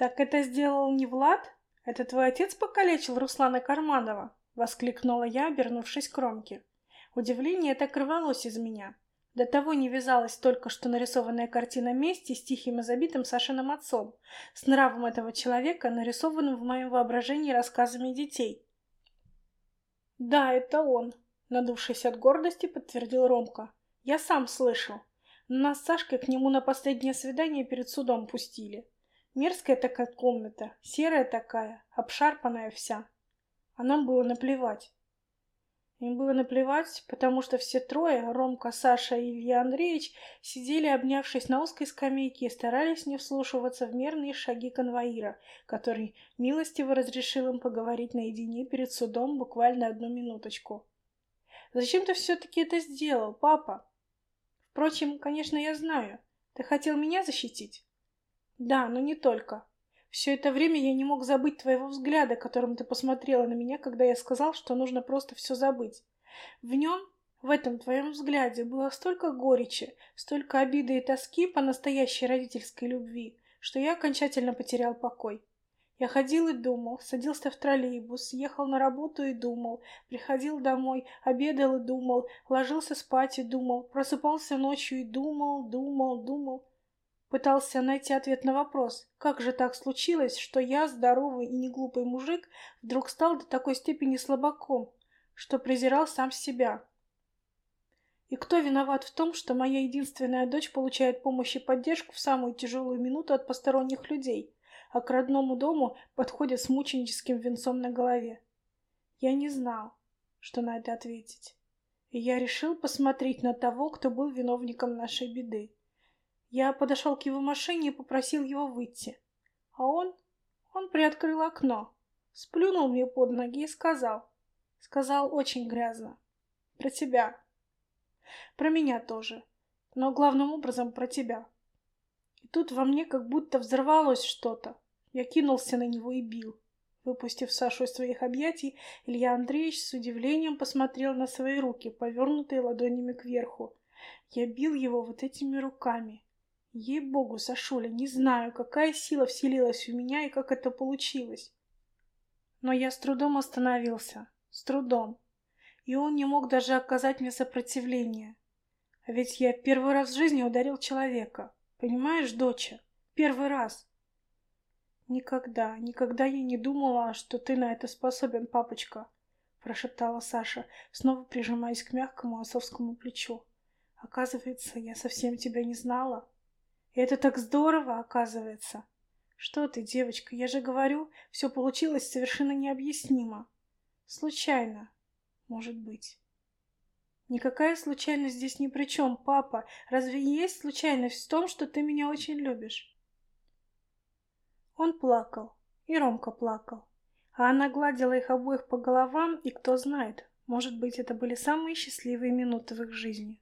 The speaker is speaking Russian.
«Так это сделал не Влад? Это твой отец покалечил Руслана Карманова?» — воскликнула я, обернувшись к Ромке. Удивление так рвалось из меня. До того не вязалась только что нарисованная картина мести с тихим и забитым Сашиным отцом, с нравом этого человека, нарисованным в моем воображении рассказами детей. «Да, это он», — надувшись от гордости, подтвердил Ромка. «Я сам слышал. Нас с Сашкой к нему на последнее свидание перед судом пустили. Мерзкая такая комната, серая такая, обшарпанная вся. А нам было наплевать. Им было наплевать, потому что все трое, Ромка, Саша и Илья Андреевич, сидели, обнявшись на узкой скамейке и старались не вслушиваться в мерные шаги конвоира, который милостиво разрешил им поговорить наедине перед судом буквально одну минуточку. «Зачем ты все-таки это сделал, папа?» «Впрочем, конечно, я знаю. Ты хотел меня защитить?» Да, но не только. Все это время я не мог забыть твоего взгляда, которым ты посмотрела на меня, когда я сказал, что нужно просто все забыть. В нем, в этом твоем взгляде, было столько горечи, столько обиды и тоски по настоящей родительской любви, что я окончательно потерял покой. Я ходил и думал, садился в троллейбус, ехал на работу и думал, приходил домой, обедал и думал, ложился спать и думал, просыпался ночью и думал, думал, думал. Пытался найти ответ на вопрос, как же так случилось, что я, здоровый и неглупый мужик, вдруг стал до такой степени слабаком, что презирал сам себя. И кто виноват в том, что моя единственная дочь получает помощь и поддержку в самую тяжелую минуту от посторонних людей, а к родному дому подходит с мученическим венцом на голове? Я не знал, что на это ответить. И я решил посмотреть на того, кто был виновником нашей беды. Я подошел к его машине и попросил его выйти. А он... он приоткрыл окно, сплюнул мне под ноги и сказал. Сказал очень грязно. Про тебя. Про меня тоже. Но главным образом про тебя. И тут во мне как будто взорвалось что-то. Я кинулся на него и бил. Выпустив Сашу из своих объятий, Илья Андреевич с удивлением посмотрел на свои руки, повернутые ладонями кверху. Я бил его вот этими руками. Ей-богу, Сашуля, не знаю, какая сила вселилась в меня и как это получилось. Но я с трудом остановился. С трудом. И он не мог даже оказать мне сопротивление. А ведь я первый раз в жизни ударил человека. Понимаешь, доча? Первый раз. Никогда, никогда я не думала, что ты на это способен, папочка, прошептала Саша, снова прижимаясь к мягкому отцовскому плечу. Оказывается, я совсем тебя не знала. Это так здорово, оказывается. Что ты, девочка, я же говорю, все получилось совершенно необъяснимо. Случайно, может быть. Никакая случайность здесь ни при чем, папа. Разве есть случайность в том, что ты меня очень любишь? Он плакал, и Ромка плакал. А она гладила их обоих по головам, и кто знает, может быть, это были самые счастливые минуты в их жизни.